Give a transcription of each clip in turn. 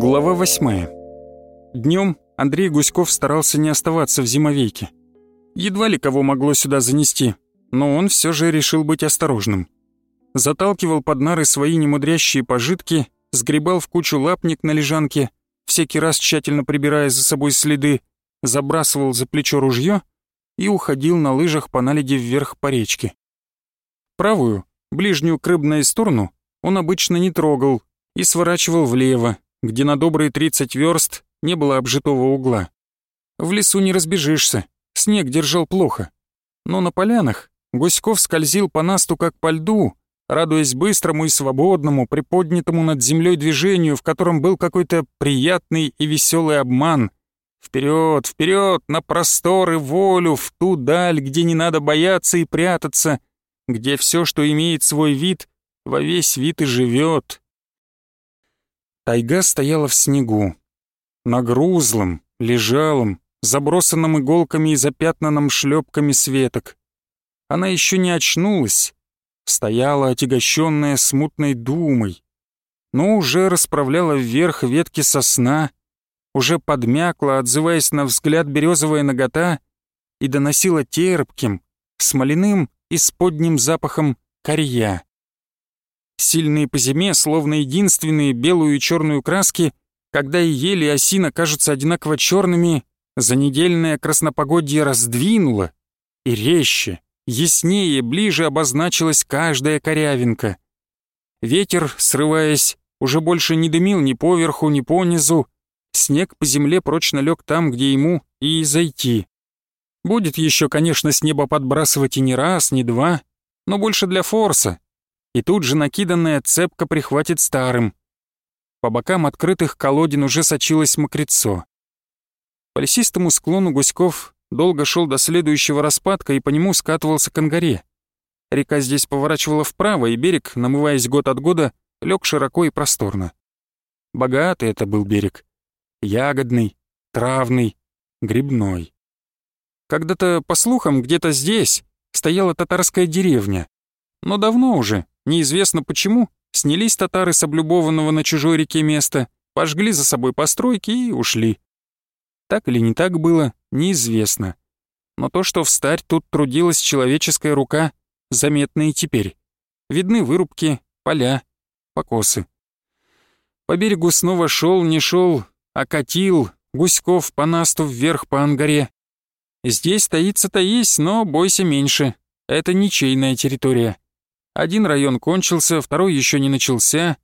Глава 8. Днем Андрей Гуськов старался не оставаться в зимовейке. Едва ли кого могло сюда занести, но он все же решил быть осторожным. Заталкивал под нары свои немудрящие пожитки, сгребал в кучу лапник на лежанке, всякий раз тщательно прибирая за собой следы, забрасывал за плечо ружье и уходил на лыжах по наледи вверх по речке. Правую, ближнюю к рыбной сторону, он обычно не трогал и сворачивал влево, где на добрые 30 верст не было обжитого угла. В лесу не разбежишься, снег держал плохо. Но на полянах Гуськов скользил по насту как по льду, радуясь быстрому и свободному, приподнятому над землей движению, в котором был какой-то приятный и веселый обман. Вперед, вперед, на просторы, волю, в ту даль, где не надо бояться и прятаться, где все, что имеет свой вид, во весь вид и живет. Тайга стояла в снегу. На грузлом, лежалом, забросанном иголками и запятнанном шлепками светок. Она еще не очнулась, стояла отягощенная смутной думой, но уже расправляла вверх ветки сосна, уже подмякла, отзываясь на взгляд березовая ногота и доносила терпким, смоляным и сподним запахом корья сильные по зиме, словно единственные белую и черную краски, когда и ели и осина кажутся одинаково черными, за недельное краснопогодье раздвинуло, и резче, яснее, ближе обозначилась каждая корявинка. Ветер, срываясь, уже больше не дымил ни поверху, ни понизу, снег по земле прочно лег там, где ему и зайти. Будет еще, конечно, с неба подбрасывать и не раз, не два, но больше для форса, и тут же накиданная цепка прихватит старым. По бокам открытых колодин уже сочилось мокрецо. По лесистому склону Гуськов долго шел до следующего распадка и по нему скатывался к ангаре. Река здесь поворачивала вправо, и берег, намываясь год от года, лег широко и просторно. Богатый это был берег. Ягодный, травный, грибной. Когда-то, по слухам, где-то здесь стояла татарская деревня. Но давно уже, Неизвестно почему, снялись татары с облюбованного на чужой реке места, пожгли за собой постройки и ушли. Так или не так было, неизвестно. Но то, что в старь тут трудилась человеческая рука, заметно и теперь. Видны вырубки, поля, покосы. По берегу снова шел, не шел, а окатил гуськов по насту вверх по ангаре. Здесь таится-таись, но бойся меньше. Это ничейная территория. Один район кончился, второй еще не начался,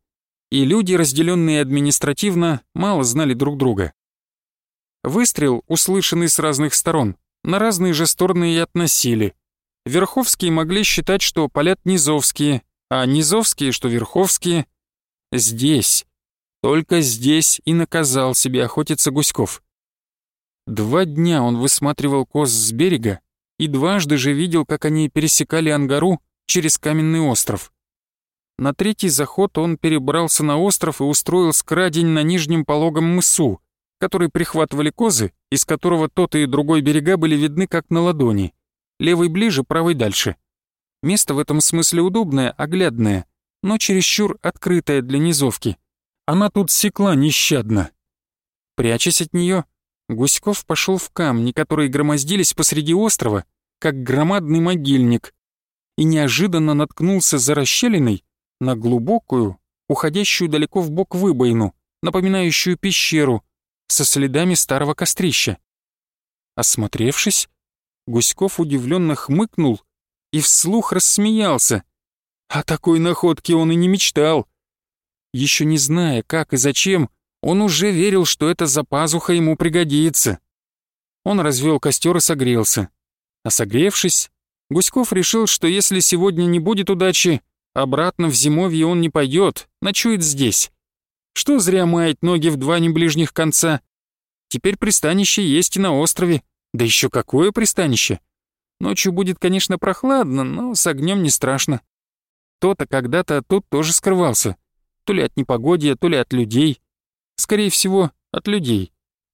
и люди, разделенные административно, мало знали друг друга. Выстрел, услышанный с разных сторон, на разные же стороны и относили. Верховские могли считать, что палят низовские, а низовские, что верховские. Здесь, только здесь и наказал себе охотиться Гуськов. Два дня он высматривал коз с берега и дважды же видел, как они пересекали ангару через каменный остров. На третий заход он перебрался на остров и устроил скрадень на нижнем пологом мысу, который прихватывали козы, из которого тот и другой берега были видны как на ладони. Левый ближе, правый дальше. Место в этом смысле удобное, оглядное, но чересчур открытое для низовки. Она тут секла нещадно. Прячась от нее, Гуськов пошел в камни, которые громоздились посреди острова, как громадный могильник, и неожиданно наткнулся за расщелиной на глубокую, уходящую далеко в бок выбоину, напоминающую пещеру, со следами старого кострища. Осмотревшись, Гуськов удивленно хмыкнул и вслух рассмеялся. О такой находке он и не мечтал. Еще не зная, как и зачем, он уже верил, что эта запазуха ему пригодится. Он развел костер и согрелся. А согревшись, Гуськов решил, что если сегодня не будет удачи, обратно в зимовье он не пойдет, ночует здесь. Что зря мает ноги в два неближних конца. Теперь пристанище есть и на острове. Да еще какое пристанище! Ночью будет, конечно, прохладно, но с огнем не страшно. Кто-то когда-то тут тоже скрывался. То ли от непогодия, то ли от людей. Скорее всего, от людей.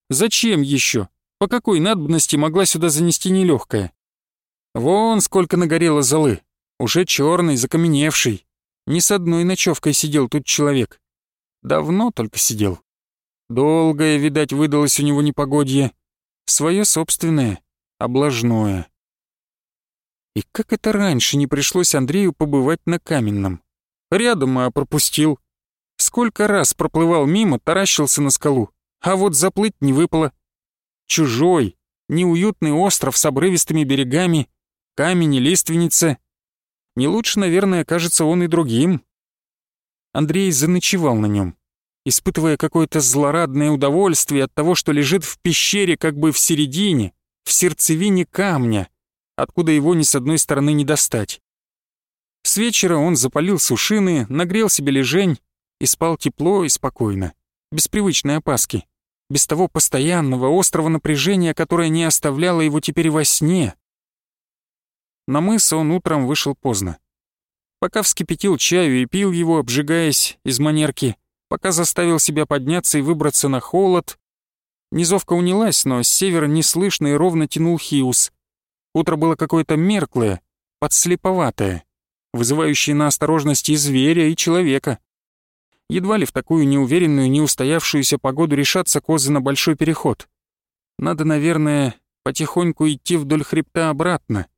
Зачем еще? По какой надобности могла сюда занести нелегкая? Вон сколько нагорело золы. Уже черный, закаменевший. Ни с одной ночевкой сидел тут человек. Давно только сидел. Долгое, видать, выдалось у него непогодье. свое собственное, облажное. И как это раньше не пришлось Андрею побывать на каменном? Рядом, а пропустил. Сколько раз проплывал мимо, таращился на скалу, а вот заплыть не выпало. Чужой, неуютный остров с обрывистыми берегами, камень и лиственница. Не лучше, наверное, кажется он и другим. Андрей заночевал на нем, испытывая какое-то злорадное удовольствие от того, что лежит в пещере как бы в середине, в сердцевине камня, откуда его ни с одной стороны не достать. С вечера он запалил сушины, нагрел себе лежень и спал тепло и спокойно, без привычной опаски, без того постоянного острого напряжения, которое не оставляло его теперь во сне, на мыс он утром вышел поздно. Пока вскипятил чаю и пил его, обжигаясь из манерки, пока заставил себя подняться и выбраться на холод, низовка унялась, но с севера неслышно и ровно тянул Хиус. Утро было какое-то мерклое, подслеповатое, вызывающее на осторожность и зверя, и человека. Едва ли в такую неуверенную, неустоявшуюся погоду решатся козы на большой переход. Надо, наверное, потихоньку идти вдоль хребта обратно,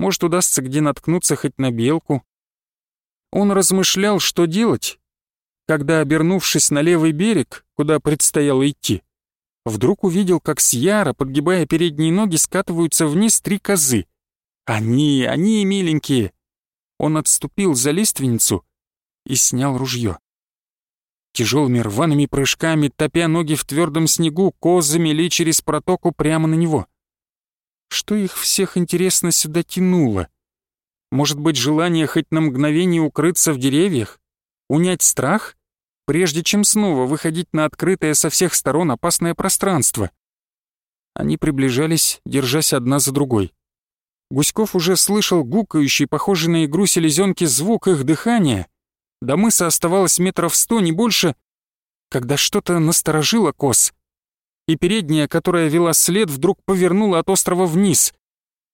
может, удастся где наткнуться хоть на белку. Он размышлял, что делать, когда, обернувшись на левый берег, куда предстояло идти, вдруг увидел, как с яра, подгибая передние ноги, скатываются вниз три козы. Они, они, миленькие! Он отступил за лиственницу и снял ружье. Тяжелыми рваными прыжками, топя ноги в твердом снегу, козы мели через протоку прямо на него — что их всех интересно сюда тянуло? Может быть, желание хоть на мгновение укрыться в деревьях? Унять страх? Прежде чем снова выходить на открытое со всех сторон опасное пространство. Они приближались, держась одна за другой. Гуськов уже слышал гукающий, похожий на игру селезенки, звук их дыхания. До мыса оставалось метров сто, не больше, когда что-то насторожило коз и передняя, которая вела след, вдруг повернула от острова вниз.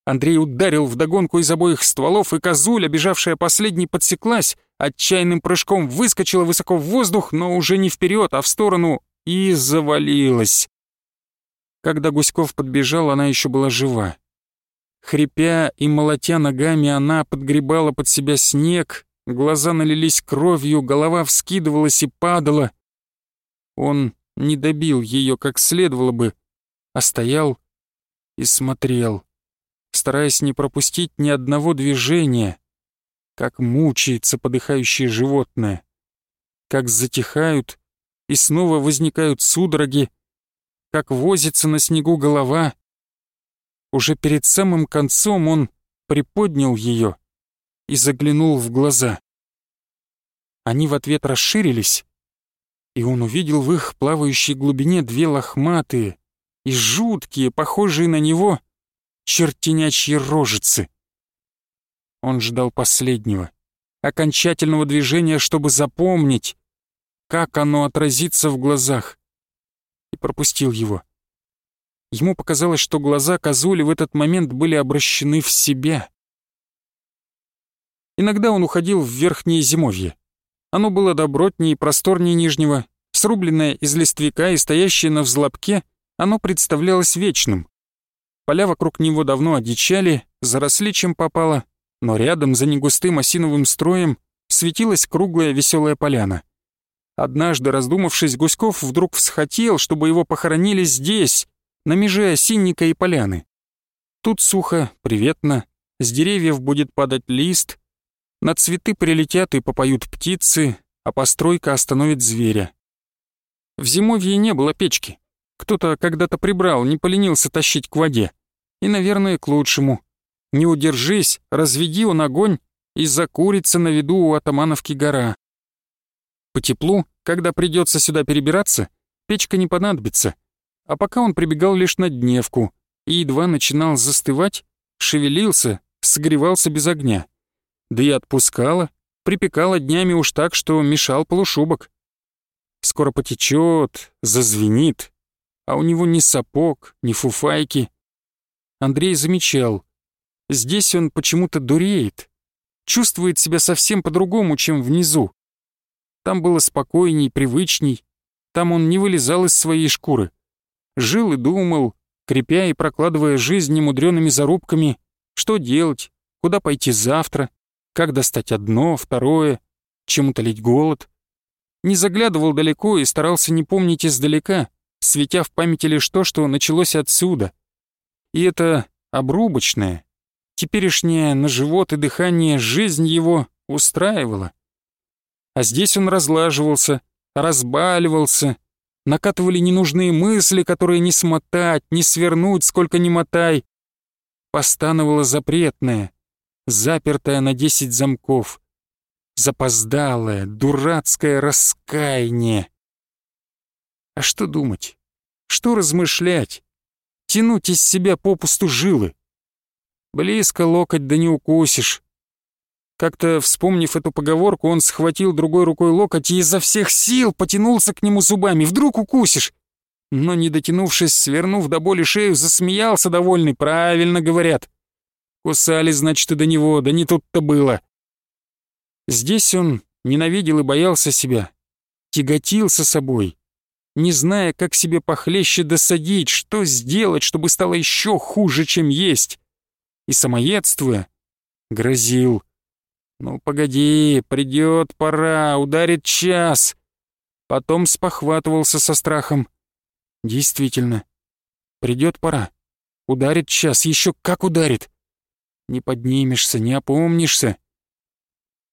Андрей ударил вдогонку из обоих стволов, и козуля, бежавшая последней, подсеклась, отчаянным прыжком выскочила высоко в воздух, но уже не вперед, а в сторону, и завалилась. Когда Гуськов подбежал, она еще была жива. Хрипя и молотя ногами, она подгребала под себя снег, глаза налились кровью, голова вскидывалась и падала. Он не добил ее как следовало бы, а стоял и смотрел, стараясь не пропустить ни одного движения, как мучается подыхающее животное, как затихают и снова возникают судороги, как возится на снегу голова. Уже перед самым концом он приподнял ее и заглянул в глаза. Они в ответ расширились, и он увидел в их плавающей глубине две лохматые и жуткие, похожие на него, чертенячьи рожицы. Он ждал последнего, окончательного движения, чтобы запомнить, как оно отразится в глазах, и пропустил его. Ему показалось, что глаза Козули в этот момент были обращены в себя. Иногда он уходил в верхнее зимовье. Оно было добротнее и просторнее нижнего, срубленное из листвяка и стоящее на взлобке, оно представлялось вечным. Поля вокруг него давно одичали, заросли чем попало, но рядом за негустым осиновым строем светилась круглая веселая поляна. Однажды, раздумавшись, Гуськов вдруг всхотел, чтобы его похоронили здесь, на меже осинника и поляны. Тут сухо, приветно, с деревьев будет падать лист, на цветы прилетят и попоют птицы, а постройка остановит зверя. В зимовье не было печки. Кто-то когда-то прибрал, не поленился тащить к воде. И, наверное, к лучшему. Не удержись, разведи он огонь и закурится на виду у Атамановки гора. По теплу, когда придется сюда перебираться, печка не понадобится. А пока он прибегал лишь на дневку и едва начинал застывать, шевелился, согревался без огня. Да и отпускала, припекала днями уж так, что мешал полушубок. Скоро потечет, зазвенит, а у него ни сапог, ни фуфайки. Андрей замечал, здесь он почему-то дуреет, чувствует себя совсем по-другому, чем внизу. Там было спокойней, привычней, там он не вылезал из своей шкуры. Жил и думал, крепя и прокладывая жизнь немудрёными зарубками, что делать, куда пойти завтра, как достать одно, второе, чем утолить голод. Не заглядывал далеко и старался не помнить издалека, светя в памяти лишь то, что началось отсюда. И это обрубочное, теперешнее на живот и дыхание жизнь его устраивало. А здесь он разлаживался, разбаливался, накатывали ненужные мысли, которые не смотать, не свернуть, сколько ни мотай. Постановало запретное, запертая на десять замков. Запоздалое, дурацкое раскаяние. А что думать? Что размышлять? Тянуть из себя попусту жилы? Близко локоть да не укусишь. Как-то, вспомнив эту поговорку, он схватил другой рукой локоть и изо всех сил потянулся к нему зубами. Вдруг укусишь? Но, не дотянувшись, свернув до боли шею, засмеялся довольный. «Правильно говорят. Кусали, значит, и до него, да не тут-то было. Здесь он ненавидел и боялся себя, тяготился собой, не зная, как себе похлеще досадить, что сделать, чтобы стало еще хуже, чем есть. И самоедствуя, грозил. «Ну, погоди, придет пора, ударит час». Потом спохватывался со страхом. «Действительно, придет пора. Ударит час, еще как ударит. Не поднимешься, не опомнишься.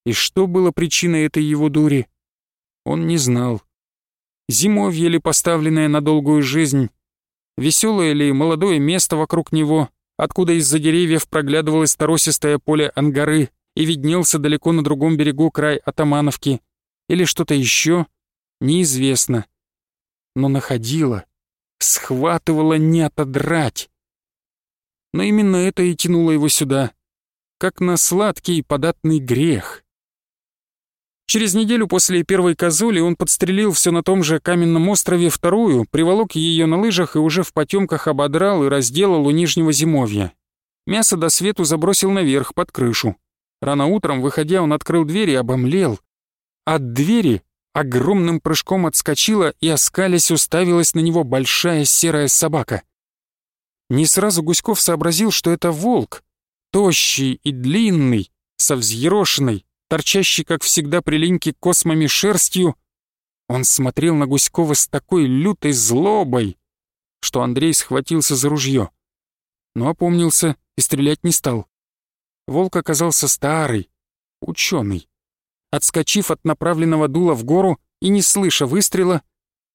И что было причиной этой его дури? Он не знал. Зимовье ли поставленное на долгую жизнь? Веселое ли молодое место вокруг него, откуда из-за деревьев проглядывалось торосистое поле ангары и виднелся далеко на другом берегу край Атамановки? Или что-то еще? Неизвестно. Но находило, схватывало не отодрать но именно это и тянуло его сюда, как на сладкий и податный грех. Через неделю после первой козули он подстрелил все на том же каменном острове вторую, приволок ее на лыжах и уже в потемках ободрал и разделал у нижнего зимовья. Мясо до свету забросил наверх, под крышу. Рано утром, выходя, он открыл дверь и обомлел. От двери огромным прыжком отскочила и, оскалясь, уставилась на него большая серая собака — не сразу Гуськов сообразил, что это волк, тощий и длинный, со взъерошенной, торчащей, как всегда, при линьке космами шерстью. Он смотрел на Гуськова с такой лютой злобой, что Андрей схватился за ружье. Но опомнился и стрелять не стал. Волк оказался старый, ученый. Отскочив от направленного дула в гору и не слыша выстрела,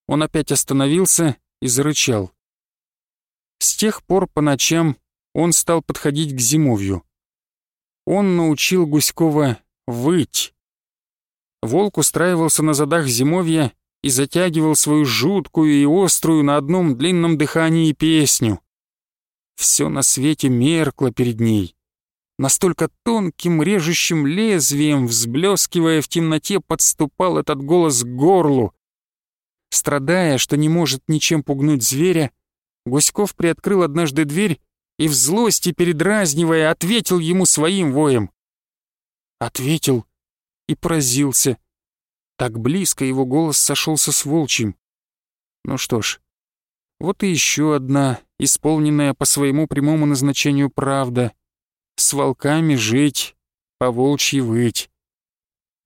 он опять остановился и зарычал. С тех пор по ночам он стал подходить к зимовью. Он научил Гуськова выть. Волк устраивался на задах зимовья и затягивал свою жуткую и острую на одном длинном дыхании песню. Все на свете меркло перед ней. Настолько тонким режущим лезвием, взблескивая в темноте, подступал этот голос к горлу. Страдая, что не может ничем пугнуть зверя, Гуськов приоткрыл однажды дверь и в злости, передразнивая, ответил ему своим воем. Ответил и поразился. Так близко его голос сошелся с волчьим. Ну что ж, вот и еще одна, исполненная по своему прямому назначению правда. С волками жить, по волчьи выть.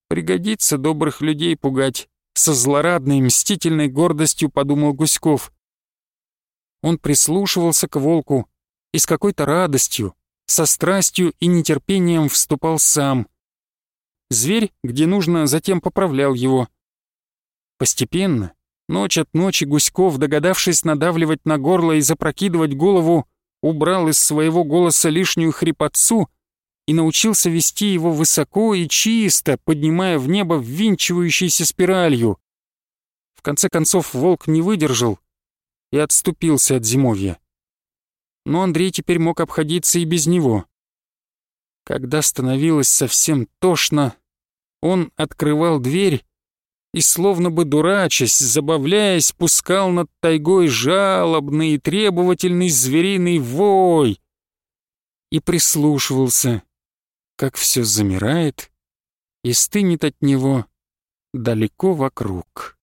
Пригодится добрых людей пугать. Со злорадной, мстительной гордостью подумал Гуськов. Он прислушивался к волку и с какой-то радостью, со страстью и нетерпением вступал сам. Зверь, где нужно, затем поправлял его. Постепенно, ночь от ночи, Гуськов, догадавшись надавливать на горло и запрокидывать голову, убрал из своего голоса лишнюю хрипотцу и научился вести его высоко и чисто, поднимая в небо ввинчивающейся спиралью. В конце концов волк не выдержал и отступился от зимовья. Но Андрей теперь мог обходиться и без него. Когда становилось совсем тошно, он открывал дверь и, словно бы дурачась, забавляясь, пускал над тайгой жалобный и требовательный звериный вой и прислушивался, как все замирает и стынет от него далеко вокруг.